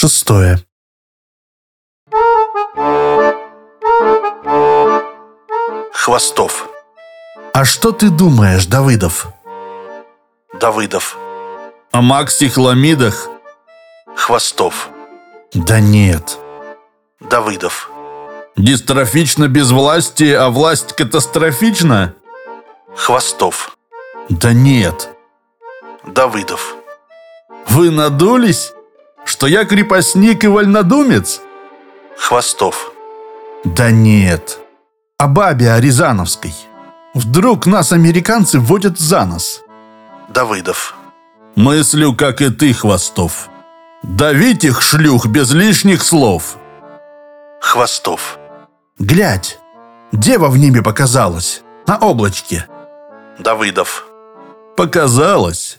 Шестое. Хвостов. А что ты думаешь, Давыдов? Давыдов. О максихламидах? Хвостов. Да нет. Давыдов. Дистрофично без власти, а власть катастрофична? Хвостов. Да нет. Давыдов. Вы надулись? Что я крепостник и вольнодумец? Хвостов. Да нет. О бабе о Рязановской. Вдруг нас американцы вводят за нос. Давыдов. Мыслю, как и ты, Хвостов. Давить их, шлюх, без лишних слов. Хвостов. Глядь, дева в небе показалась, на облачке. Давыдов. Показалось.